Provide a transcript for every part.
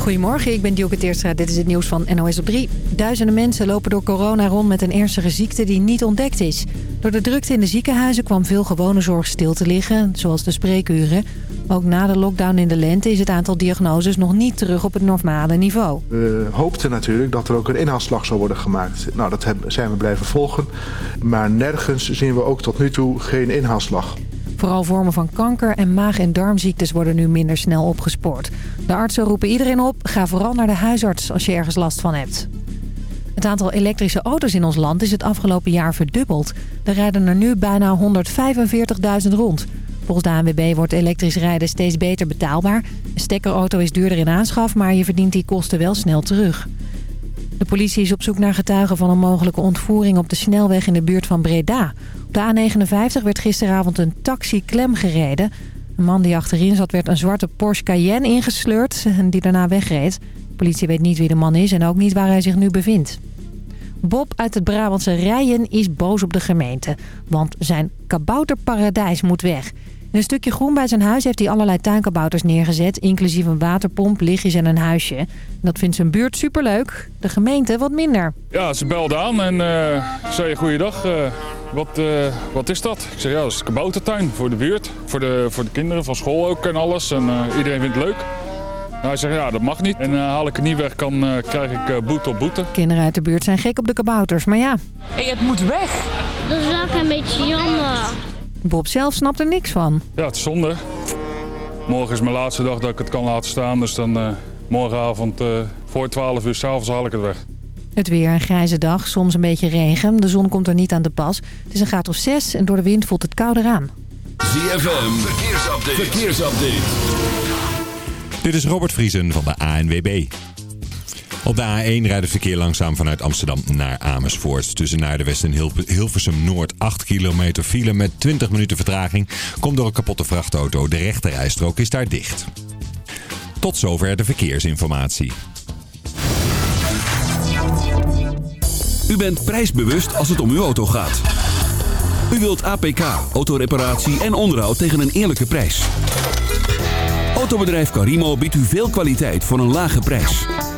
Goedemorgen, ik ben Dioke Teerstra. Dit is het nieuws van NOS op 3. Duizenden mensen lopen door corona rond met een ernstige ziekte die niet ontdekt is. Door de drukte in de ziekenhuizen kwam veel gewone zorg stil te liggen, zoals de spreekuren. Ook na de lockdown in de lente is het aantal diagnoses nog niet terug op het normale niveau. We hoopten natuurlijk dat er ook een inhaalslag zou worden gemaakt. Nou, dat zijn we blijven volgen. Maar nergens zien we ook tot nu toe geen inhaalslag. Vooral vormen van kanker en maag- en darmziektes worden nu minder snel opgespoord. De artsen roepen iedereen op, ga vooral naar de huisarts als je ergens last van hebt. Het aantal elektrische auto's in ons land is het afgelopen jaar verdubbeld. Er rijden er nu bijna 145.000 rond. Volgens de ANWB wordt elektrisch rijden steeds beter betaalbaar. Een stekkerauto is duurder in aanschaf, maar je verdient die kosten wel snel terug. De politie is op zoek naar getuigen van een mogelijke ontvoering op de snelweg in de buurt van Breda. Op de A59 werd gisteravond een taxi klem gereden. Een man die achterin zat werd een zwarte Porsche Cayenne ingesleurd en die daarna wegreed. De politie weet niet wie de man is en ook niet waar hij zich nu bevindt. Bob uit het Brabantse Rijen is boos op de gemeente. Want zijn kabouterparadijs moet weg. In een stukje groen bij zijn huis heeft hij allerlei tuinkabouters neergezet... inclusief een waterpomp, lichtjes en een huisje. Dat vindt zijn buurt superleuk. De gemeente wat minder. Ja, ze belde aan en uh, zei goeiedag. Uh, wat, uh, wat is dat? Ik zei ja, dat is een kaboutertuin voor de buurt. Voor de, voor de kinderen van school ook en alles. En iedereen vindt het leuk. Nou, hij zegt ja, dat mag niet. En haal ik het niet weg, kan, krijg ik boete op boete. Kinderen uit de buurt zijn gek op de kabouters, maar ja. Hey, het moet weg. Dat is ook een beetje jammer. Bob zelf snapt er niks van. Ja, het is zonde. Morgen is mijn laatste dag dat ik het kan laten staan. Dus dan uh, morgenavond uh, voor 12 uur s'avonds haal ik het weg. Het weer een grijze dag, soms een beetje regen. De zon komt er niet aan de pas. Het is een graad of 6 en door de wind voelt het kouder aan. ZFM, verkeersupdate. verkeersupdate. Dit is Robert Vriesen van de ANWB. Op de A1 rijdt het verkeer langzaam vanuit Amsterdam naar Amersfoort. Tussen Naardenwest en Hilversum Noord 8 kilometer file met 20 minuten vertraging. Komt door een kapotte vrachtauto. De rechterrijstrook is daar dicht. Tot zover de verkeersinformatie. U bent prijsbewust als het om uw auto gaat. U wilt APK, autoreparatie en onderhoud tegen een eerlijke prijs. Autobedrijf Carimo biedt u veel kwaliteit voor een lage prijs.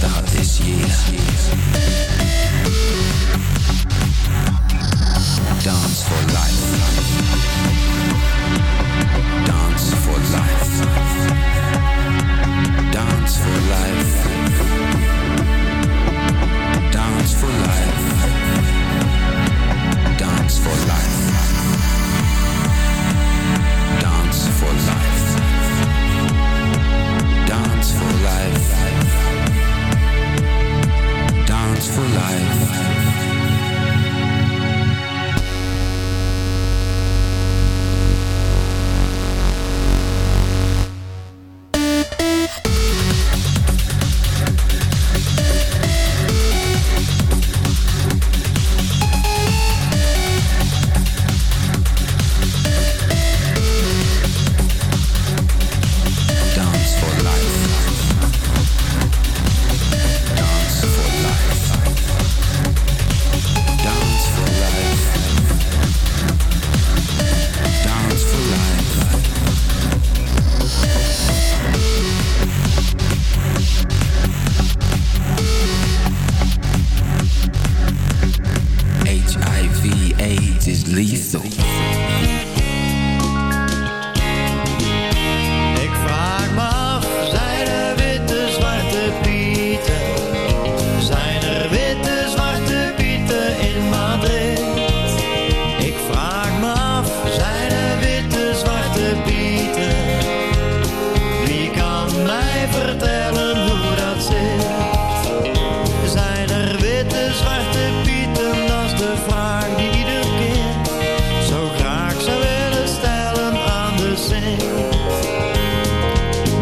dat is Jezus.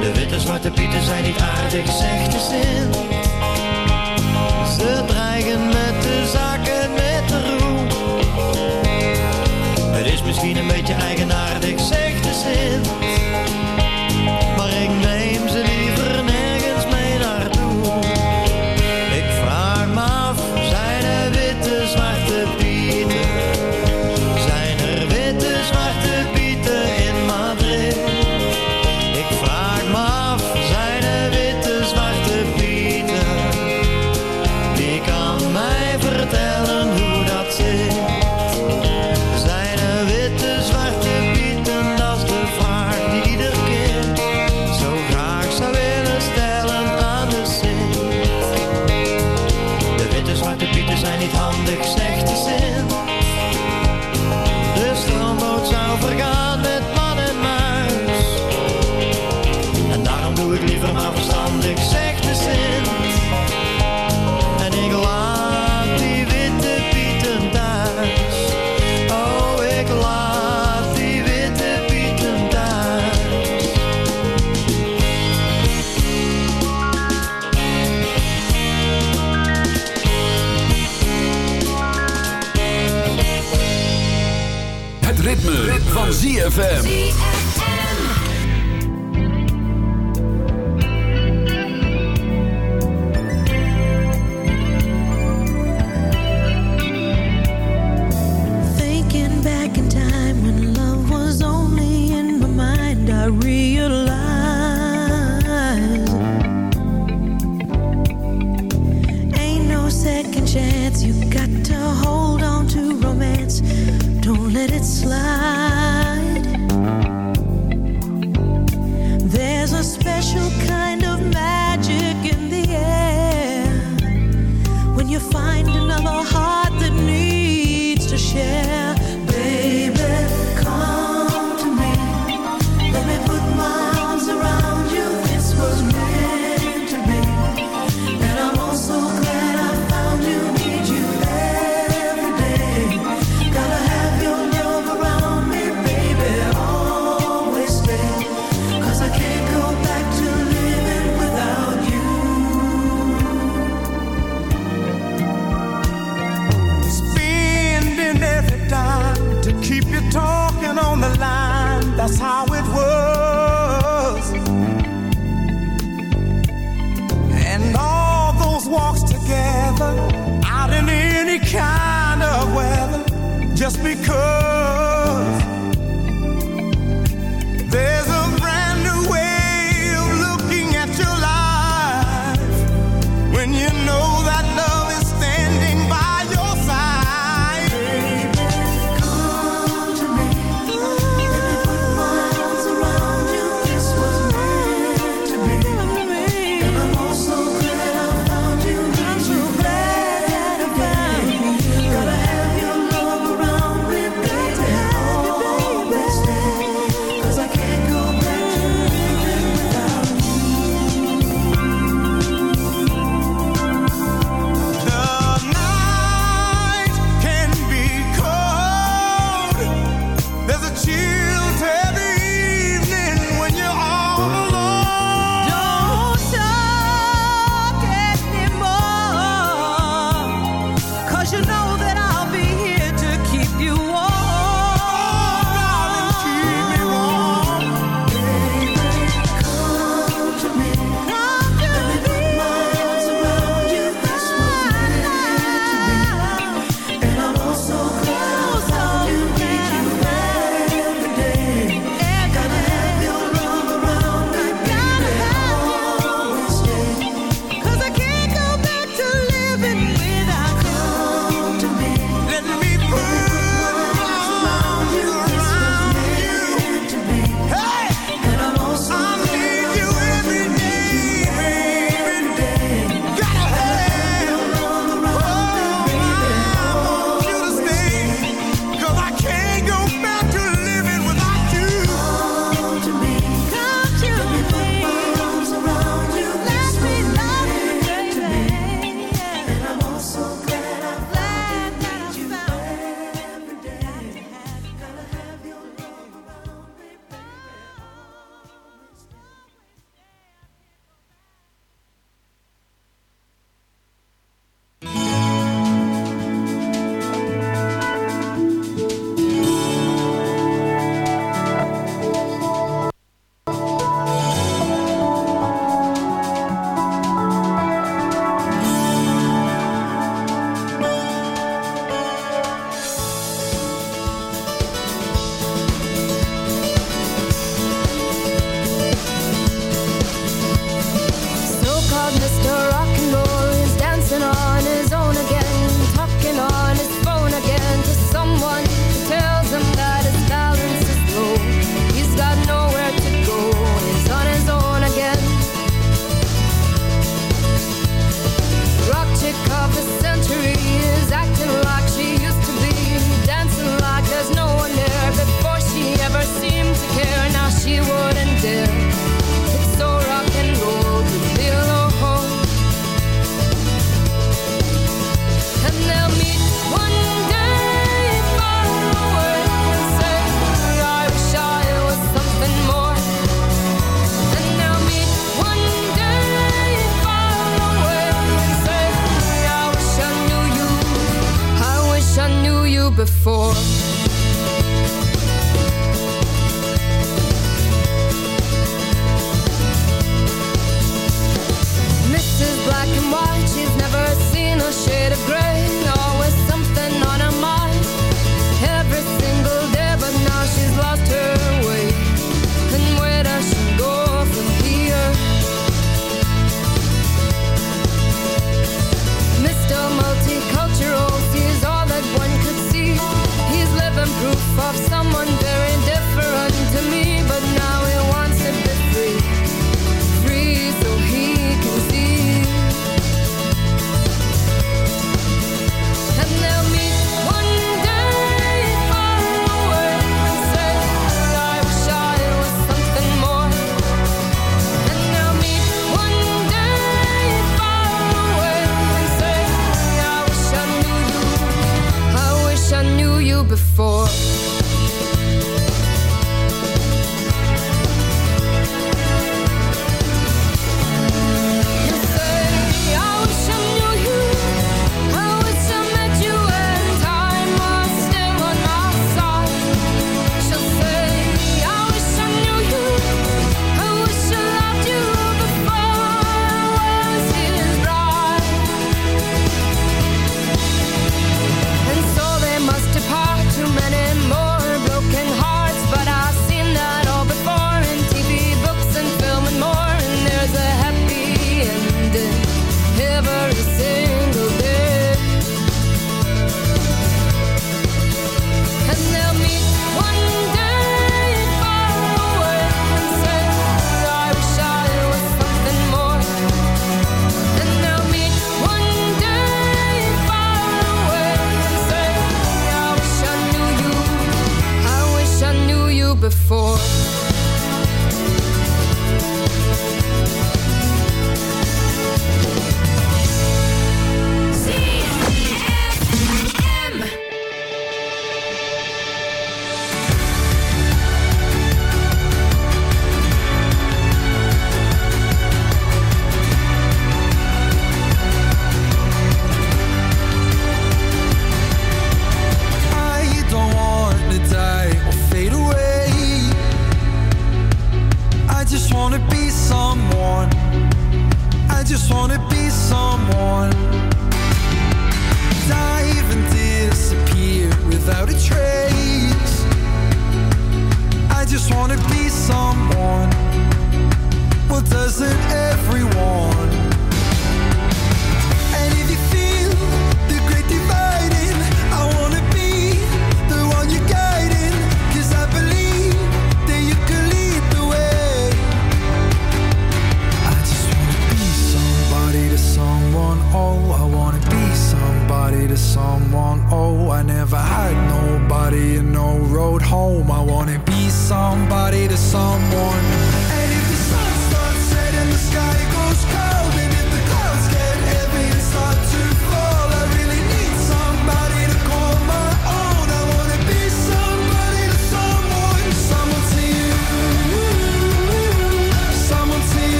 De witte zwarte pieten zijn niet aardig, zegt de zin. chance. You got to hold on to romance. Don't let it slide. you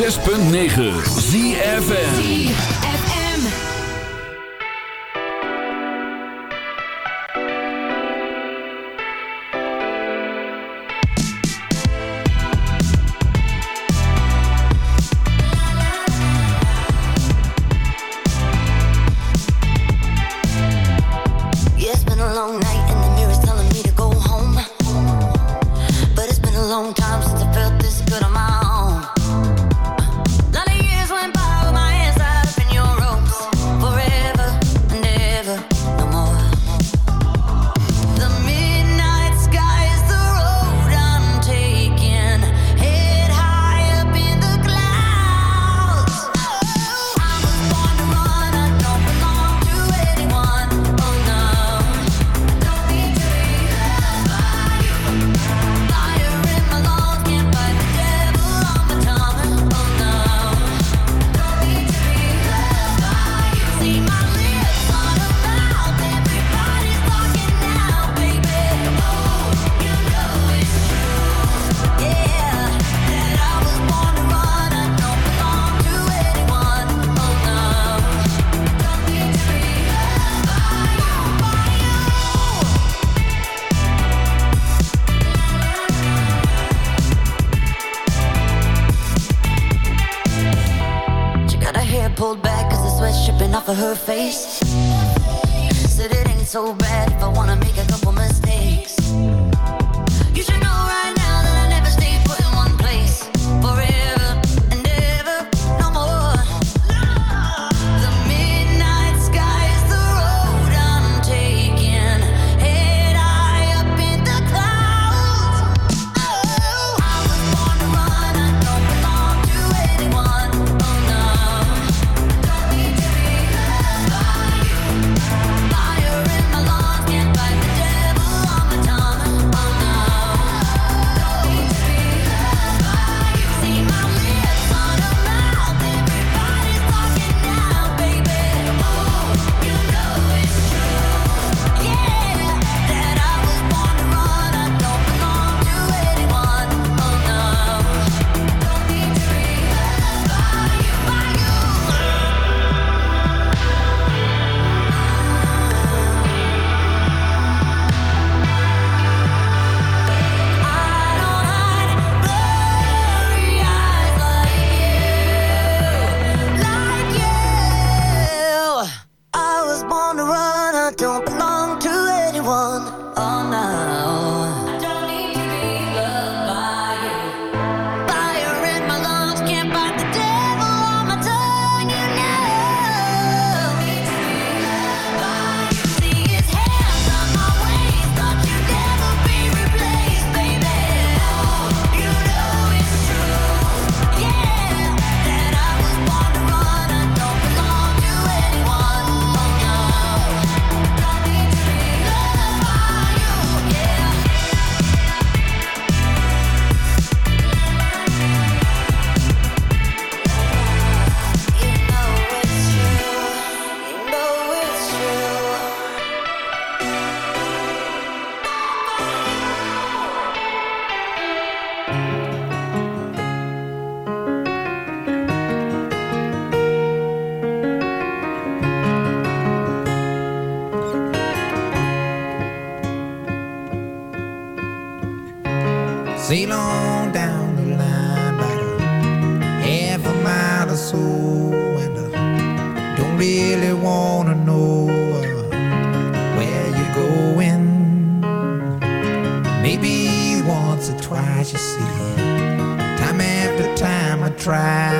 106.9 really wanna know where you're going. Maybe once or twice you see, time after time I try.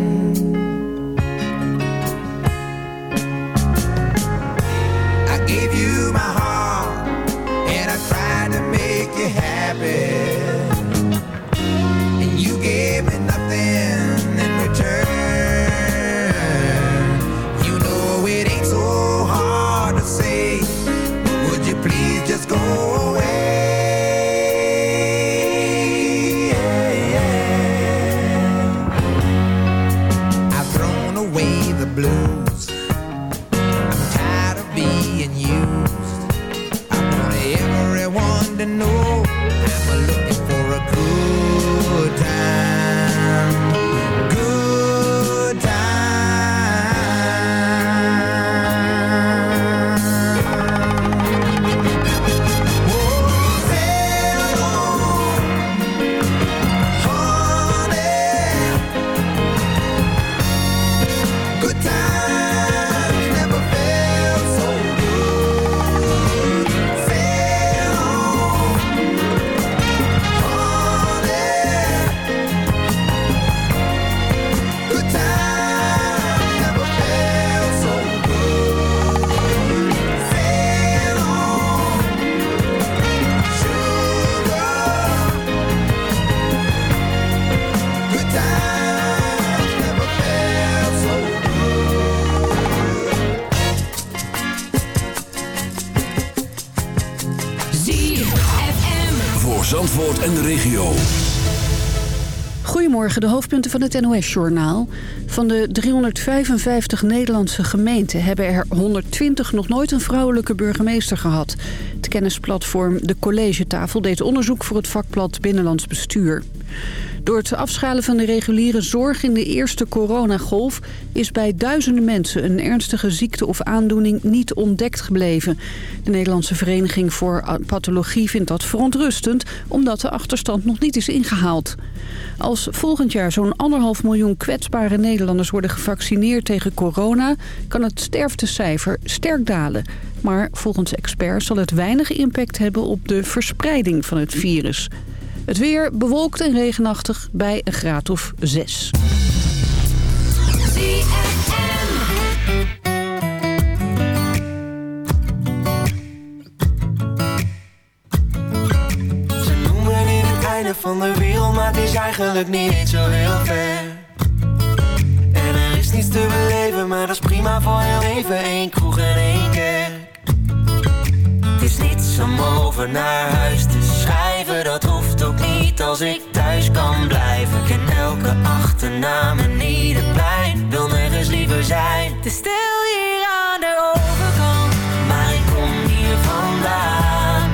De hoofdpunten van het NOS-journaal. Van de 355 Nederlandse gemeenten hebben er 120 nog nooit een vrouwelijke burgemeester gehad. Kennisplatform De Collegetafel deed onderzoek voor het vakblad Binnenlands Bestuur. Door het afschalen van de reguliere zorg in de eerste coronagolf... is bij duizenden mensen een ernstige ziekte of aandoening niet ontdekt gebleven. De Nederlandse Vereniging voor Pathologie vindt dat verontrustend... omdat de achterstand nog niet is ingehaald. Als volgend jaar zo'n anderhalf miljoen kwetsbare Nederlanders worden gevaccineerd tegen corona... kan het sterftecijfer sterk dalen. Maar volgens experts zal het weinig impact hebben op de verspreiding van het virus. Het weer bewolkt en regenachtig bij een graad of 6. Ze noemen dit het einde van de wereld, maar het is eigenlijk niet zo heel ver. En er is niets te beleven, maar dat is prima voor heel even. één kroeg en één kerk. Is niets om over naar huis te schrijven, dat hoeft ook niet als ik thuis kan blijven. Ik ken elke achternaam en ieder plein, wil nergens liever zijn. Te stil hier aan de overkant. Maar ik kom hier vandaan,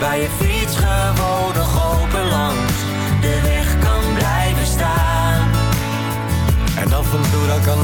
waar je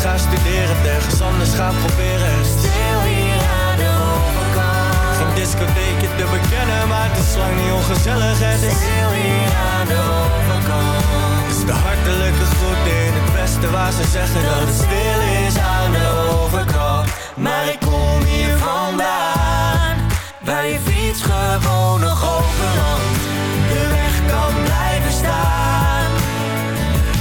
gaan studeren, ergens anders gaan proberen. Stil hier aan de overkant. Geen discotheekje te bekennen, maar het is lang niet ongezellig. Het is stil hier aan de overkant. Het is de hartelijke groet in het westen waar ze zeggen dat het stil is aan de overkant. Maar ik kom hier vandaan Waar je fiets gewoon nog overland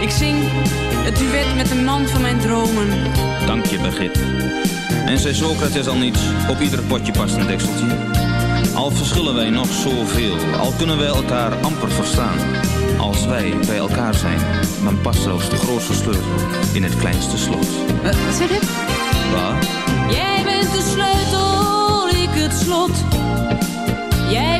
Ik zing het duet met de man van mijn dromen. Dank je, Begit. En zei Socrates al niets, op ieder potje past een dekseltje. Al verschillen wij nog zoveel, al kunnen wij elkaar amper verstaan. Als wij bij elkaar zijn, dan past zelfs de grootste sleutel in het kleinste slot. Eh, wat zeg je? Waar? Jij bent de sleutel, ik het slot. Jij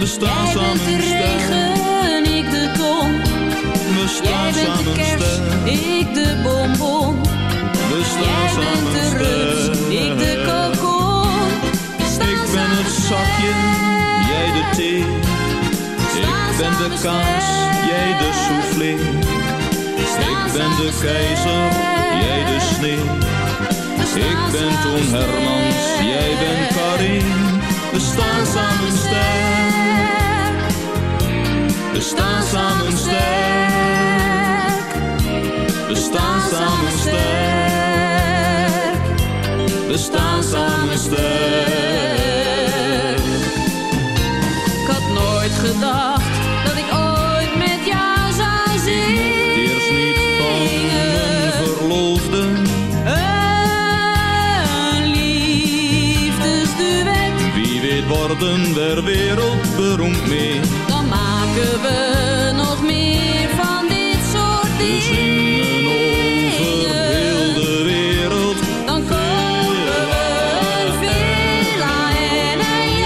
we staan Jij bent samen de sterk. regen, ik de ton. We Jij staan bent de kerst, ik de bonbon. we Jij staan bent samen de rust, ik de kokon. Ik ben het zakje, jij de thee. Ik ben de kaas, jij de soufflé. Ik ben de keizer, jij de sneeuw. Ik ben Toon Hermans, jij bent Karin. We staan samen sterk. We staan samen sterk. We staan samen sterk. We staan samen sterk. Ik had nooit gedacht dat ik ooit met jou zou zingen. Eerst niet van mijn verloofde. Een liefdesduet, Wie weet worden we wereldberoemd mee. Maken we nog meer van dit soort We zingen over heel de wereld. Dan kopen we een villa en een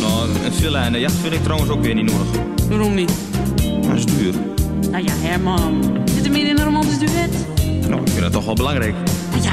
Nou, een villa en een jacht vind ik trouwens ook weer niet nodig. Waarom niet? Dat is duur. Nou ja, Herman. Zit er meer in een romantisch duet? Nou, ik vind dat toch wel belangrijk. Ja,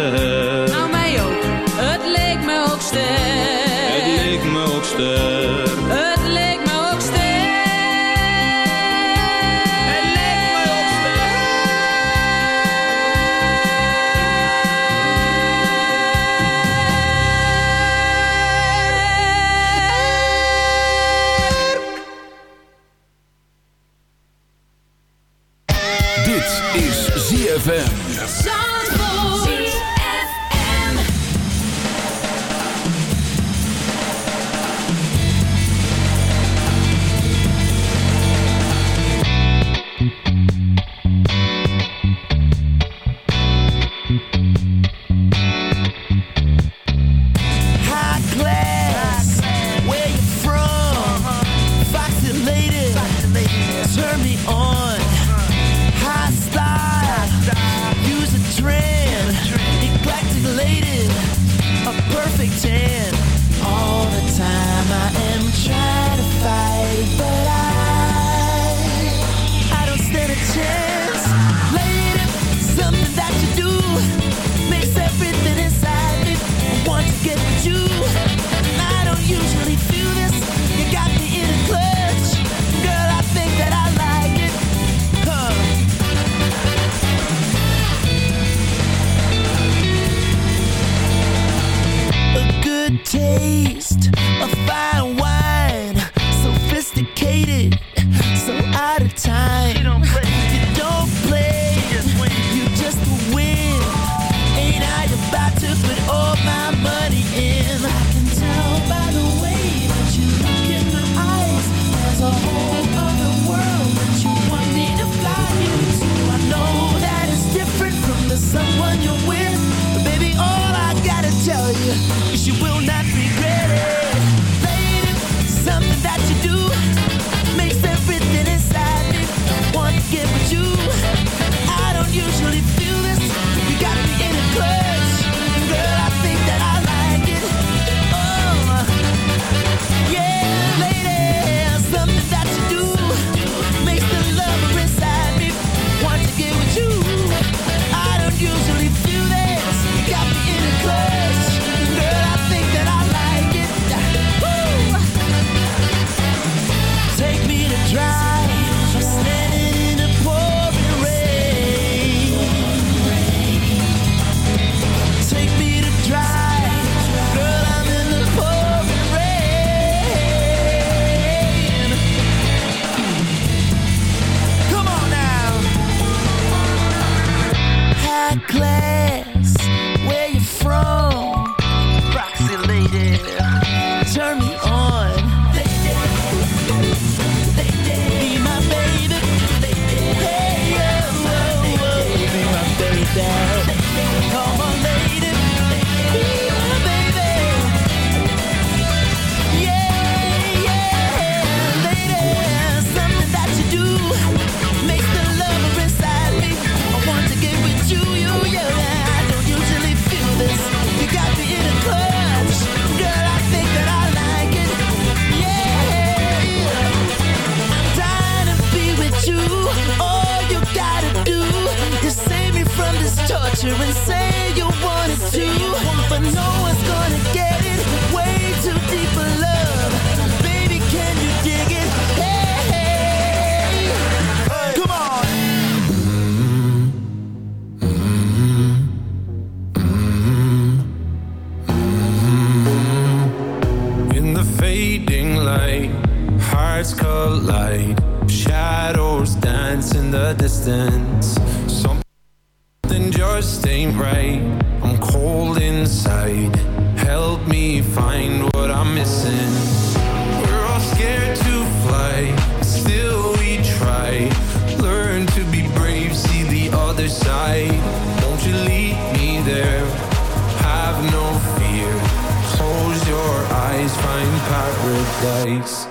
paradise.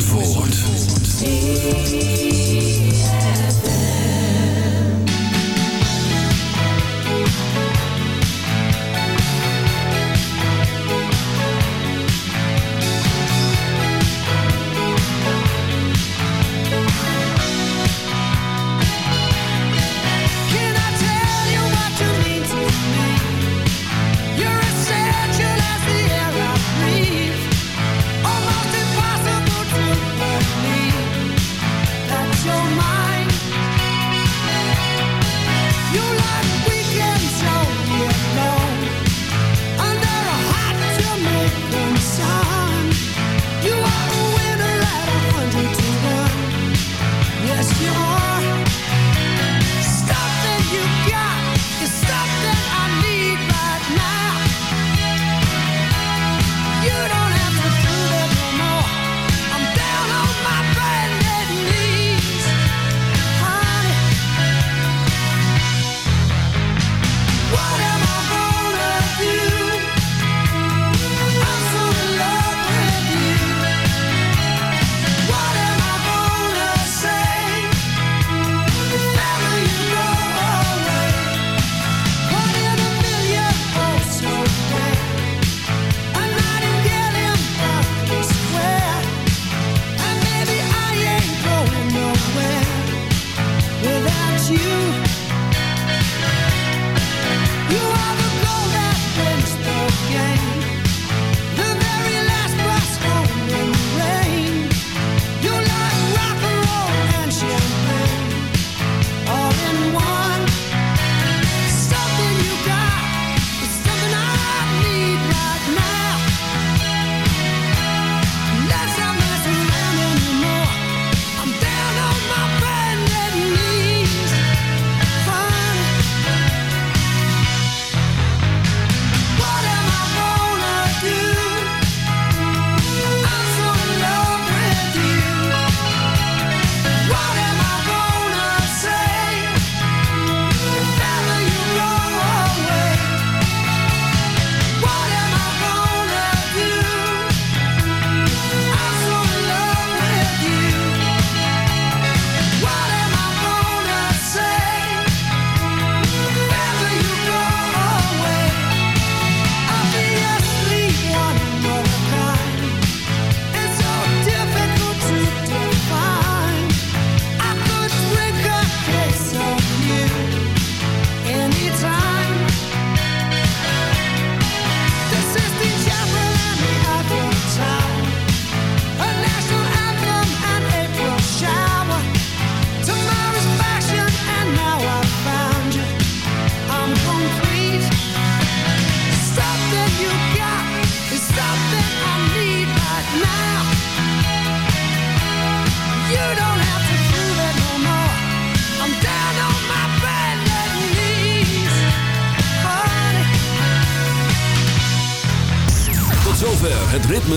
Zandvoort.